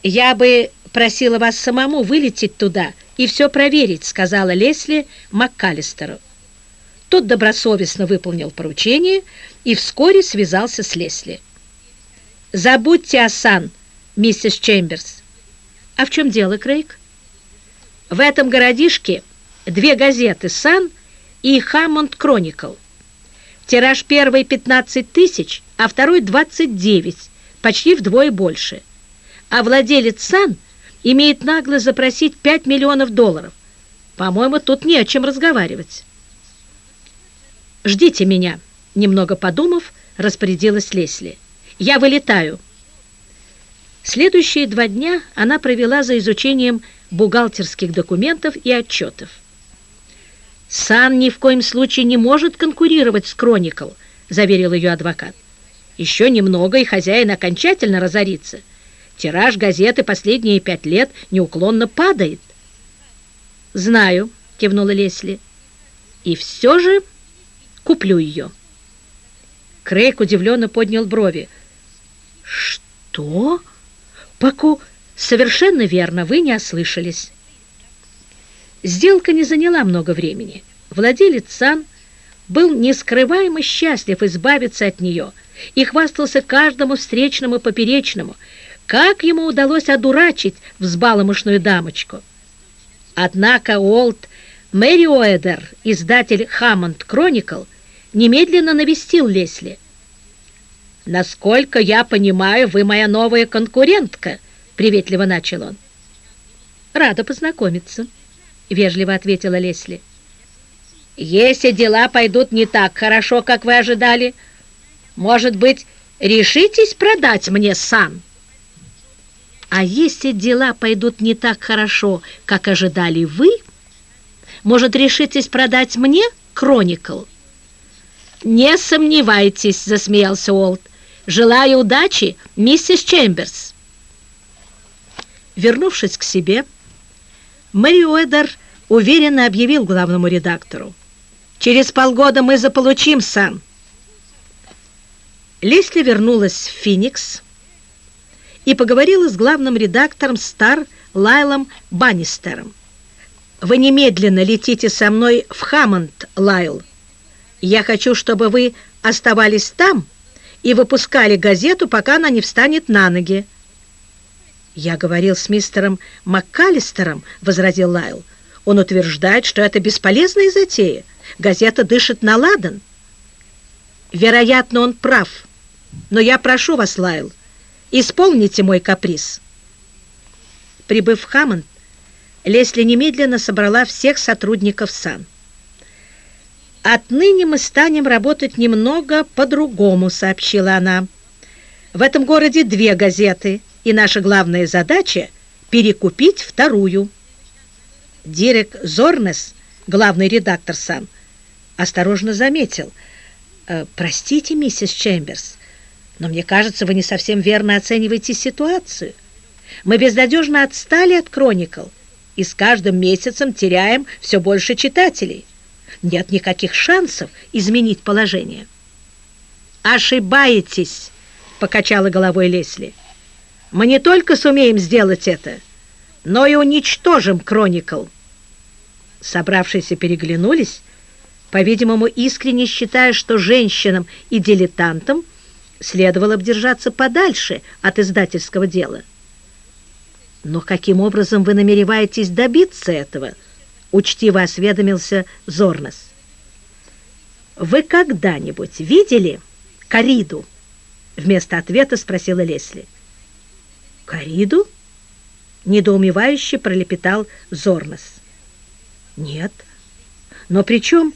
Speaker 1: «Я бы просила вас самому вылететь туда и все проверить», сказала Лесли МакКаллистеру. Тот добросовестно выполнил поручение и вскоре связался с Лесли. «Забудьте о Сан, миссис Чемберс». «А в чем дело, Крейг?» «В этом городишке две газеты «Сан» и «Хаммонд Кроникл». Тираж первый 15 тысяч, а второй 29, почти вдвое больше. А владелец «Сан» имеет наглость запросить 5 миллионов долларов. По-моему, тут не о чем разговаривать. «Ждите меня», — немного подумав, распорядилась Лесли. «Я вылетаю». Следующие два дня она провела за изучением бухгалтерских документов и отчетов. «Сан ни в коем случае не может конкурировать с «Кроникл», — заверил ее адвокат. «Еще немного, и хозяин окончательно разорится. Тираж газеты последние пять лет неуклонно падает». «Знаю», — кивнула Лесли. «И все же куплю ее». Крейг удивленно поднял брови. «Что? Паку, совершенно верно, вы не ослышались». Сделка не заняла много времени. Владелец Сан был нескрываемо счастлив избавиться от нее и хвастался каждому встречному поперечному, как ему удалось одурачить взбаломышную дамочку. Однако Уолт Мэриуэдер, издатель «Хаммонд Кроникл», немедленно навестил Лесли. «Насколько я понимаю, вы моя новая конкурентка», — приветливо начал он. «Рада познакомиться», — вежливо ответила Лесли. «Если дела пойдут не так хорошо, как вы ожидали, может быть, решитесь продать мне сан?» «А если дела пойдут не так хорошо, как ожидали вы, может, решитесь продать мне Кроникл?» «Не сомневайтесь», — засмеялся Олд. «Желаю удачи, миссис Чемберс». Вернувшись к себе, Мэри Уэдер уверенно объявил главному редактору. «Через полгода мы заполучим сан». Лесли вернулась в Феникс и поговорила с главным редактором Стар Лайлом Баннистером. «Вы немедленно летите со мной в Хаммонд, Лайл», я хочу, чтобы вы оставались там и выпускали газету, пока она не встанет на ноги. «Я говорил с мистером МакКаллистером», — возразил Лайл. «Он утверждает, что это бесполезная затея. Газета дышит на ладан». «Вероятно, он прав. Но я прошу вас, Лайл, Исполните мой каприз». Прибыв в Хаммонд, Лесли немедленно собрала всех сотрудников САН. «Отныне мы станем работать немного по-другому», — сообщила она. «В этом городе две газеты, и наша главная задача — перекупить вторую». Дирек Зорнес, главный редактор САН, осторожно заметил. «Э, «Простите, миссис Чемберс, но мне кажется, вы не совсем верно оцениваете ситуацию. Мы безнадежно отстали от «Кроникл» и с каждым месяцем теряем все больше читателей» нет никаких шансов изменить положение. «Ошибаетесь!» — покачала головой Лесли. «Мы не только сумеем сделать это, но и уничтожим Кроникл». Собравшиеся переглянулись, по-видимому, искренне считая, что женщинам и дилетантам следовало бы держаться подальше от издательского дела. «Но каким образом вы намереваетесь добиться этого?» учтиво осведомился Зорнес. «Вы когда-нибудь видели кориду?» Вместо ответа спросила Лесли. «Кориду?» Недоумевающе пролепетал Зорнес. «Нет. Но причем,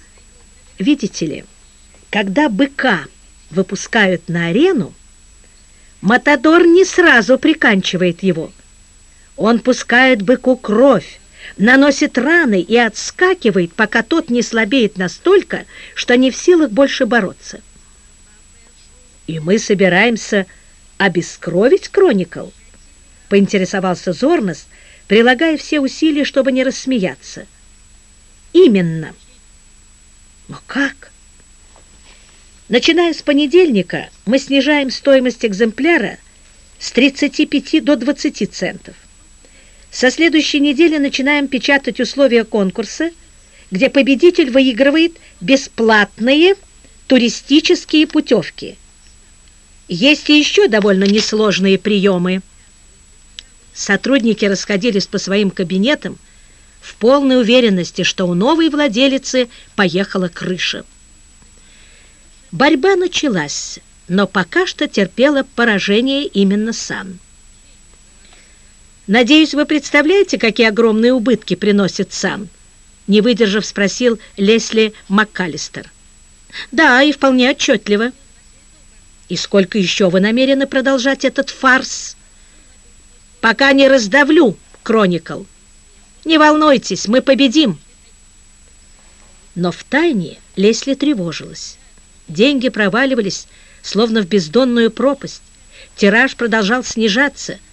Speaker 1: видите ли, когда быка выпускают на арену, Матадор не сразу приканчивает его. Он пускает быку кровь, наносит раны и отскакивает, пока тот не слабеет настолько, что не в силах больше бороться. И мы собираемся обескровить Кроникл, поинтересовался Зорнос, прилагая все усилия, чтобы не рассмеяться. Именно. Но как? Начиная с понедельника мы снижаем стоимость экземпляра с 35 до 20 центов. Со следующей недели начинаем печатать условия конкурса, где победитель выигрывает бесплатные туристические путевки. Есть и еще довольно несложные приемы. Сотрудники расходились по своим кабинетам в полной уверенности, что у новой владелицы поехала крыша. Борьба началась, но пока что терпела поражение именно Сан. «Надеюсь, вы представляете, какие огромные убытки приносит сан?» Не выдержав, спросил Лесли МакКаллистер. «Да, и вполне отчетливо». «И сколько еще вы намерены продолжать этот фарс?» «Пока не раздавлю, Кроникл. Не волнуйтесь, мы победим». Но в тайне Лесли тревожилась. Деньги проваливались, словно в бездонную пропасть. Тираж продолжал снижаться –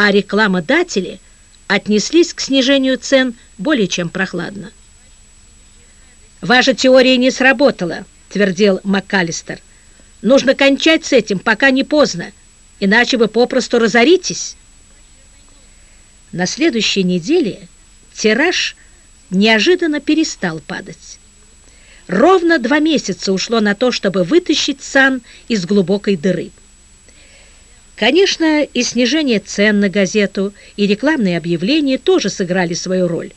Speaker 1: а рекламодатели отнеслись к снижению цен более чем прохладно. «Ваша теория не сработала», — твердил МакКаллистер. «Нужно кончать с этим, пока не поздно, иначе вы попросту разоритесь». На следующей неделе тираж неожиданно перестал падать. Ровно два месяца ушло на то, чтобы вытащить сан из глубокой дыры. Конечно, и снижение цен на газету, и рекламные объявления тоже сыграли свою роль.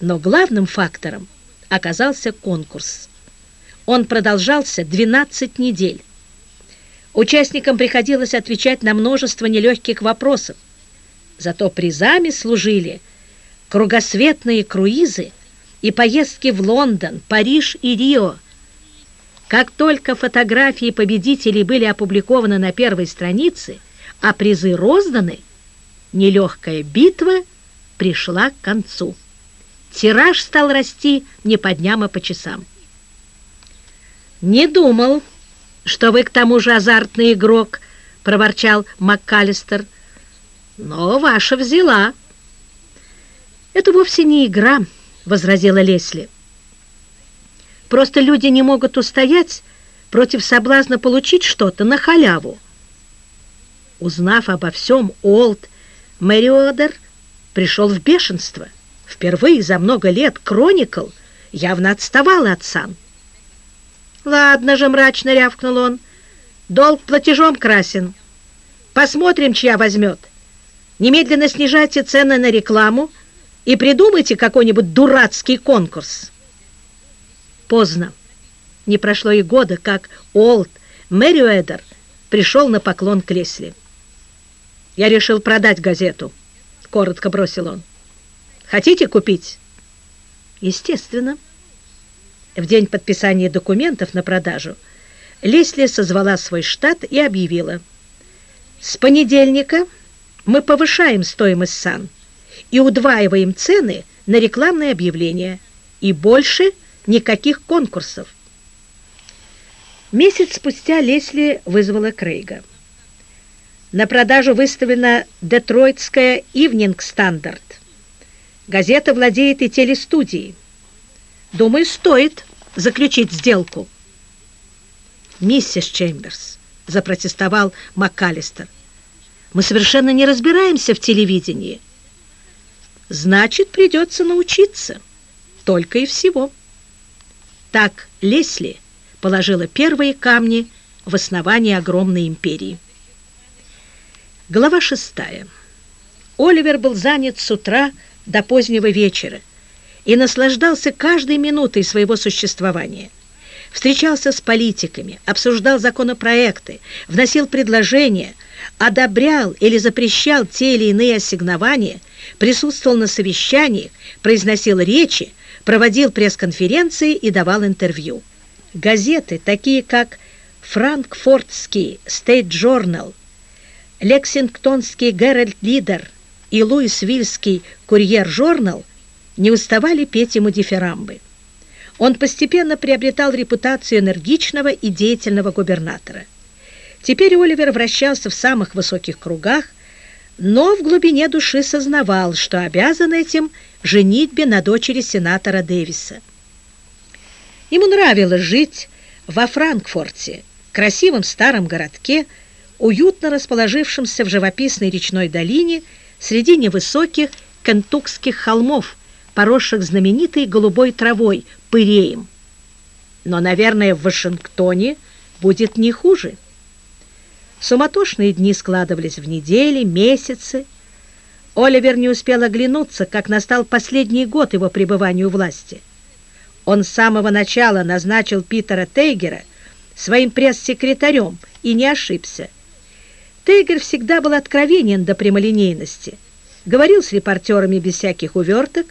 Speaker 1: Но главным фактором оказался конкурс. Он продолжался 12 недель. Участникам приходилось отвечать на множество нелегких вопросов. Зато призами служили кругосветные круизы и поездки в Лондон, Париж и Рио. Как только фотографии победителей были опубликованы на первой странице, а призы розданы, нелегкая битва пришла к концу. Тираж стал расти не по дням, а по часам. «Не думал, что вы к тому же азартный игрок», — проворчал МакКаллистер. «Но ваша взяла». «Это вовсе не игра», — возразила Лесли. «Просто люди не могут устоять против соблазна получить что-то на халяву. Узнав обо всем, Олд Мэриодер пришел в бешенство. Впервые за много лет Кроникл явно отставал от Сан. «Ладно же», — мрачно рявкнул он, — «долг платежом красен. Посмотрим, чья возьмет. Немедленно снижайте цены на рекламу и придумайте какой-нибудь дурацкий конкурс». Поздно. Не прошло и года, как Олд Мэриуэдер пришел на поклон к Лесли. Я решил продать газету, коротко бросил он. Хотите купить? Естественно. В день подписания документов на продажу Лесли созвала свой штат и объявила. С понедельника мы повышаем стоимость сан и удваиваем цены на рекламные объявления. И больше никаких конкурсов. Месяц спустя Лесли вызвала Крейга. На продажу выставлена детройтская «Ивнинг Стандарт». Газета владеет и телестудией. Думаю, стоит заключить сделку. «Миссис Чемберс», — запротестовал МакКаллистер, «мы совершенно не разбираемся в телевидении». «Значит, придется научиться. Только и всего». Так Лесли положила первые камни в основании огромной империи. Глава шестая. Оливер был занят с утра до позднего вечера и наслаждался каждой минутой своего существования. Встречался с политиками, обсуждал законопроекты, вносил предложения, одобрял или запрещал те или иные ассигнования, присутствовал на совещаниях, произносил речи, проводил пресс-конференции и давал интервью. Газеты, такие как «Франкфуртский State Journal», «Лексингтонский Геральт Лидер» и Луисвильский курьер-журнал не уставали петь ему дифирамбы. Он постепенно приобретал репутацию энергичного и деятельного губернатора. Теперь Оливер вращался в самых высоких кругах, но в глубине души сознавал, что обязан этим женитьбе на дочери сенатора Дэвиса. Ему нравилось жить во Франкфурте, красивом старом городке, уютно расположившемся в живописной речной долине, среди невысоких кентукских холмов, поросших знаменитой голубой травой, пыреем. Но, наверное, в Вашингтоне будет не хуже. Суматошные дни складывались в недели, месяцы. Оливер не успел оглянуться, как настал последний год его пребывания у власти. Он с самого начала назначил Питера Тейгера своим пресс-секретарем и не ошибся. Тейгер всегда был откровенен до прямолинейности, говорил с репортерами без всяких уверток,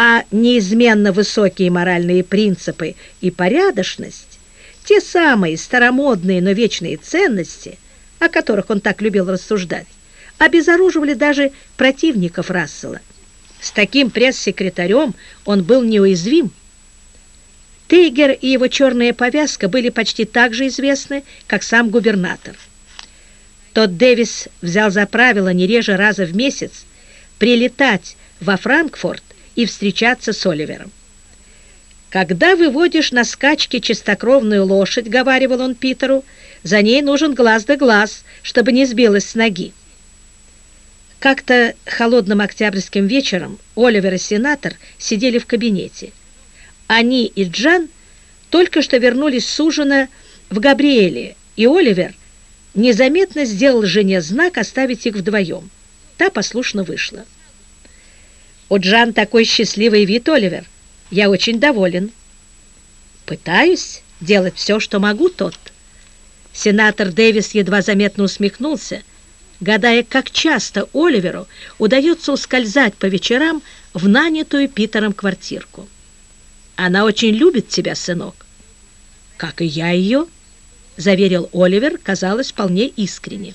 Speaker 1: а неизменно высокие моральные принципы и порядочность, те самые старомодные, но вечные ценности, о которых он так любил рассуждать, обезоруживали даже противников Рассела. С таким пресс-секретарем он был неуязвим. Тейгер и его черная повязка были почти так же известны, как сам губернатор. Тот Дэвис взял за правило не реже раза в месяц прилетать во Франкфурт и встречаться с Оливером. «Когда выводишь на скачке чистокровную лошадь, — говаривал он Питеру, — за ней нужен глаз да глаз, чтобы не сбилась с ноги». Как-то холодным октябрьским вечером Оливер и сенатор сидели в кабинете. Они и Джан только что вернулись с ужина в Габриэле, и Оливер незаметно сделал жене знак оставить их вдвоем. Та послушно вышла. «У Джан такой счастливый вид, Оливер. Я очень доволен». «Пытаюсь делать все, что могу, тот». Сенатор Дэвис едва заметно усмехнулся, гадая, как часто Оливеру удается ускользать по вечерам в нанятую Питером квартирку. «Она очень любит тебя, сынок». «Как и я ее», — заверил Оливер, казалось, вполне искренне.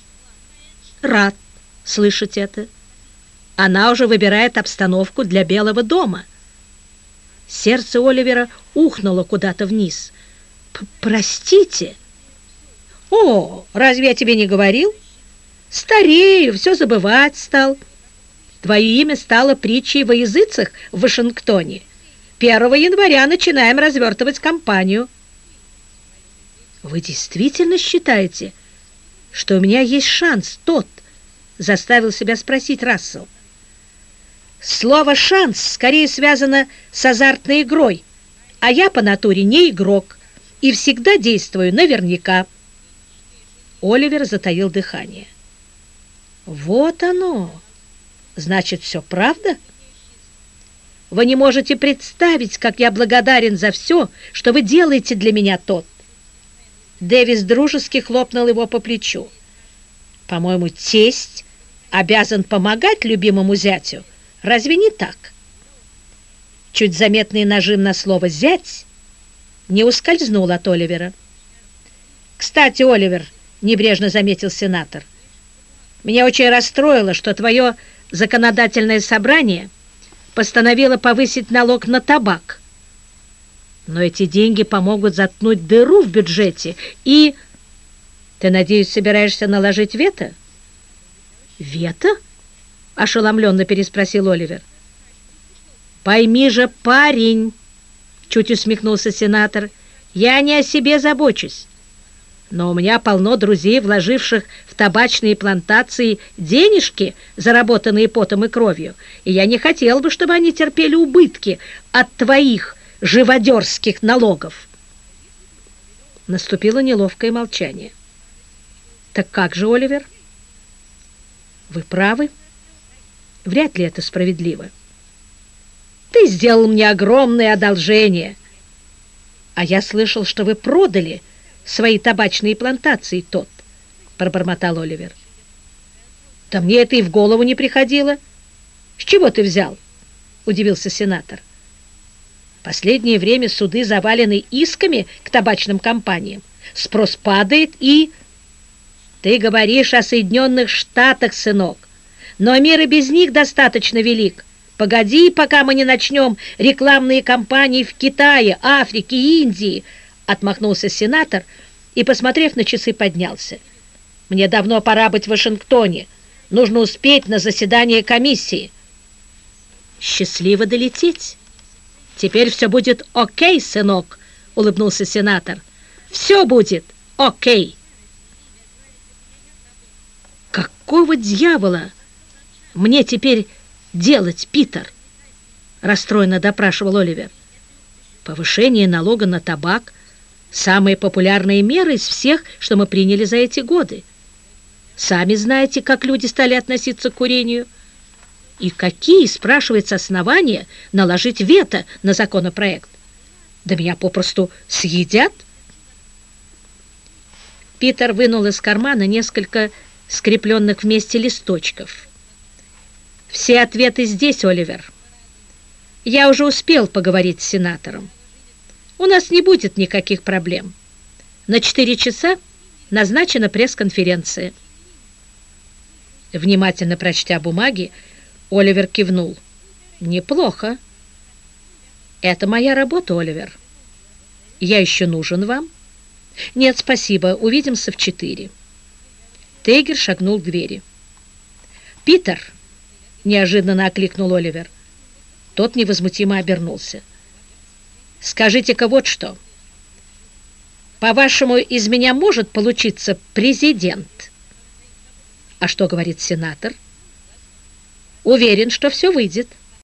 Speaker 1: «Рад слышать это. Она уже выбирает обстановку для Белого дома». Сердце Оливера ухнуло куда-то вниз. «Простите!» «О, разве я тебе не говорил? Старею, все забывать стал. Твое имя стало притчей во языцах в Вашингтоне. 1 января начинаем развертывать кампанию». «Вы действительно считаете, что у меня есть шанс тот?» заставил себя спросить Рассел. Слово «шанс» скорее связано с азартной игрой, а я по натуре не игрок и всегда действую наверняка. Оливер затаил дыхание. «Вот оно! Значит, все правда?» «Вы не можете представить, как я благодарен за все, что вы делаете для меня, тот!» Дэвис дружески хлопнул его по плечу. «По-моему, тесть обязан помогать любимому зятю. Разве не так? Чуть заметный нажим на слово «зять» не ускользнул от Оливера. «Кстати, Оливер», — небрежно заметил сенатор, «меня очень расстроило, что твое законодательное собрание постановило повысить налог на табак. Но эти деньги помогут заткнуть дыру в бюджете и...» «Ты, надеюсь, собираешься наложить вето?» «Вето?» — ошеломленно переспросил Оливер. «Пойми же, парень!» — чуть усмехнулся сенатор. «Я не о себе забочусь, но у меня полно друзей, вложивших в табачные плантации денежки, заработанные потом и кровью, и я не хотел бы, чтобы они терпели убытки от твоих живодерских налогов». Наступило неловкое молчание. «Так как же, Оливер?» «Вы правы. Вряд ли это справедливо». Ты сделал мне огромное одолжение. А я слышал, что вы продали свои табачные плантации, тот, пробормотал Оливер. Да мне это и в голову не приходило. С чего ты взял? Удивился сенатор. Последнее время суды завалены исками к табачным компаниям. Спрос падает и... Ты говоришь о Соединенных Штатах, сынок, но мир и без них достаточно велик. Погоди, пока мы не начнем рекламные кампании в Китае, Африке, Индии, отмахнулся сенатор и, посмотрев на часы, поднялся. Мне давно пора быть в Вашингтоне. Нужно успеть на заседание комиссии. Счастливо долететь. Теперь все будет окей, сынок, улыбнулся сенатор. Все будет окей. Какого дьявола мне теперь делать, Питер?» Расстроенно допрашивал Оливер. «Повышение налога на табак – самая популярная мера из всех, что мы приняли за эти годы. Сами знаете, как люди стали относиться к курению. И какие, спрашивается, основания наложить вето на законопроект? Да меня попросту съедят!» Питер вынул из кармана несколько скрепленных вместе листочков – все ответы здесь, Оливер. Я уже успел поговорить с сенатором. У нас не будет никаких проблем. На четыре часа назначена пресс-конференция. Внимательно прочтя бумаги, Оливер кивнул. «Неплохо. Это моя работа, Оливер. Я еще нужен вам?» «Нет, спасибо. Увидимся в четыре». Тейгер шагнул к двери. «Питер!» — неожиданно окликнул Оливер. Тот невозмутимо обернулся. «Скажите-ка вот что. По-вашему, из меня может получиться президент?» «А что говорит сенатор?» «Уверен, что все выйдет».